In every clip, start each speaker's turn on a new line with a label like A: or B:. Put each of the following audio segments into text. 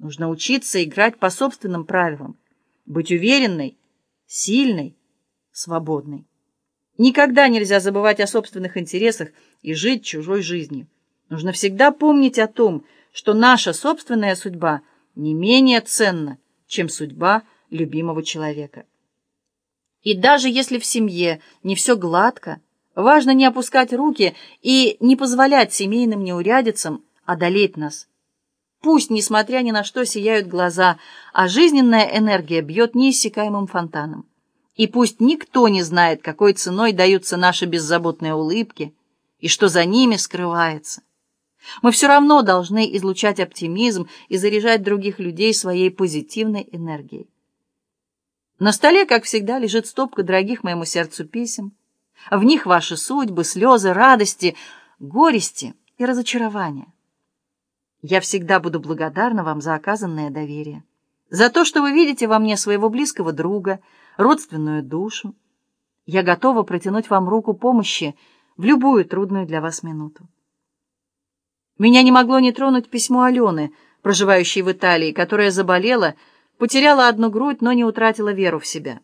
A: Нужно учиться играть по собственным правилам, быть уверенной, сильной, свободной. Никогда нельзя забывать о собственных интересах и жить чужой жизнью. Нужно всегда помнить о том, что наша собственная судьба не менее ценна, чем судьба любимого человека. И даже если в семье не все гладко, важно не опускать руки и не позволять семейным неурядицам одолеть нас. Пусть, несмотря ни на что, сияют глаза, а жизненная энергия бьет неиссякаемым фонтаном. И пусть никто не знает, какой ценой даются наши беззаботные улыбки и что за ними скрывается. Мы все равно должны излучать оптимизм и заряжать других людей своей позитивной энергией. На столе, как всегда, лежит стопка дорогих моему сердцу писем. В них ваши судьбы, слезы, радости, горести и разочарования. Я всегда буду благодарна вам за оказанное доверие, за то, что вы видите во мне своего близкого друга, родственную душу. Я готова протянуть вам руку помощи в любую трудную для вас минуту. Меня не могло не тронуть письмо Алены, проживающей в Италии, которая заболела, потеряла одну грудь, но не утратила веру в себя.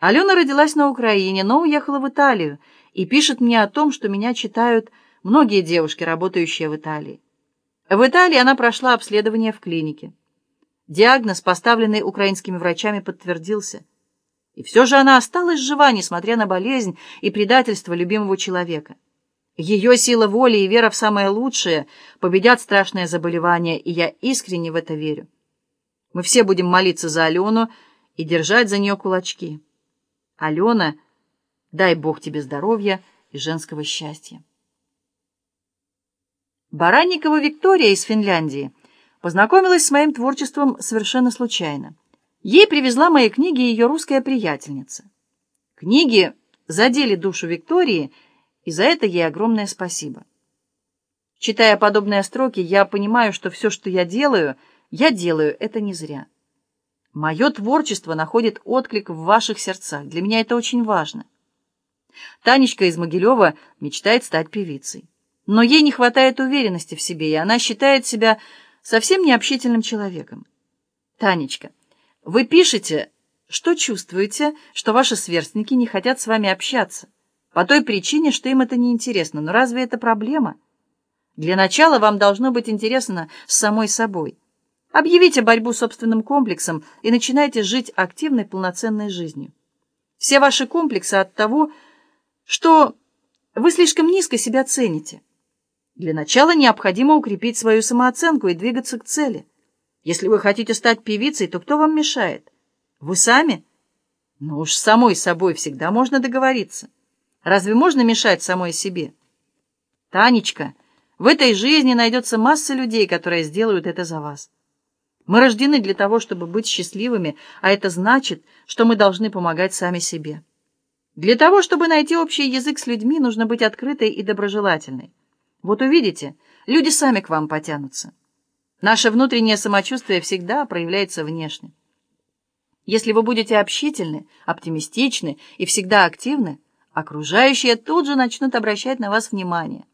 A: Алена родилась на Украине, но уехала в Италию и пишет мне о том, что меня читают многие девушки, работающие в Италии. В Италии она прошла обследование в клинике. Диагноз, поставленный украинскими врачами, подтвердился. И все же она осталась жива, несмотря на болезнь и предательство любимого человека. Ее сила воли и вера в самое лучшее победят страшное заболевание, и я искренне в это верю. Мы все будем молиться за Алену и держать за нее кулачки. Алена, дай Бог тебе здоровья и женского счастья. Баранникова Виктория из Финляндии познакомилась с моим творчеством совершенно случайно. Ей привезла мои книги ее русская приятельница. Книги задели душу Виктории, и за это ей огромное спасибо. Читая подобные строки, я понимаю, что все, что я делаю — я делаю это не зря. Мое творчество находит отклик в ваших сердцах. Для меня это очень важно. Танечка из Могилева мечтает стать певицей. Но ей не хватает уверенности в себе, и она считает себя совсем необщительным человеком. Танечка, вы пишете, что чувствуете, что ваши сверстники не хотят с вами общаться, по той причине, что им это неинтересно. Но разве это проблема? Для начала вам должно быть интересно с самой собой. Объявите борьбу с собственным комплексом и начинайте жить активной, полноценной жизнью. Все ваши комплексы от того, что вы слишком низко себя цените. Для начала необходимо укрепить свою самооценку и двигаться к цели. Если вы хотите стать певицей, то кто вам мешает? Вы сами? Ну уж самой собой всегда можно договориться. Разве можно мешать самой себе? Танечка, в этой жизни найдется масса людей, которые сделают это за вас. Мы рождены для того, чтобы быть счастливыми, а это значит, что мы должны помогать сами себе. Для того, чтобы найти общий язык с людьми, нужно быть открытой и доброжелательной. Вот увидите, люди сами к вам потянутся. Наше внутреннее самочувствие всегда проявляется внешне. Если вы будете общительны, оптимистичны и всегда активны, окружающие тут же начнут обращать на вас внимание.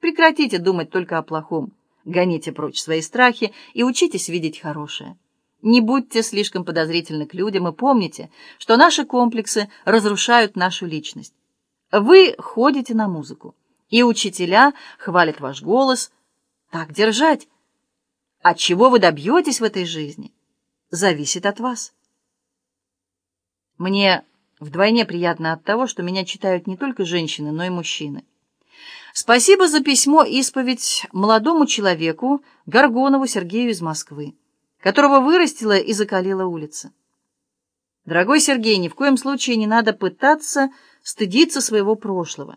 A: Прекратите думать только о плохом. Гоните прочь свои страхи и учитесь видеть хорошее. Не будьте слишком подозрительны к людям и помните, что наши комплексы разрушают нашу личность. Вы ходите на музыку, и учителя хвалят ваш голос. Так держать. От чего вы добьетесь в этой жизни, зависит от вас. Мне вдвойне приятно от того, что меня читают не только женщины, но и мужчины. Спасибо за письмо-исповедь молодому человеку, Горгонову Сергею из Москвы, которого вырастила и закалила улица. Дорогой Сергей, ни в коем случае не надо пытаться стыдиться своего прошлого.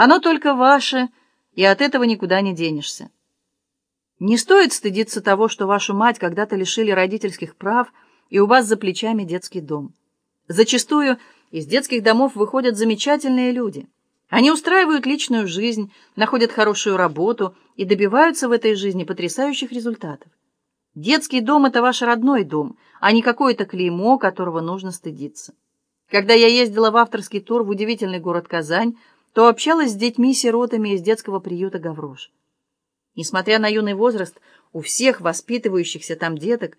A: Оно только ваше, и от этого никуда не денешься. Не стоит стыдиться того, что вашу мать когда-то лишили родительских прав, и у вас за плечами детский дом. Зачастую из детских домов выходят замечательные люди — они устраивают личную жизнь, находят хорошую работу и добиваются в этой жизни потрясающих результатов. Детский дом — это ваш родной дом, а не какое-то клеймо, которого нужно стыдиться. Когда я ездила в авторский тур в удивительный город Казань, то общалась с детьми-сиротами из детского приюта «Гаврош». Несмотря на юный возраст, у всех воспитывающихся там деток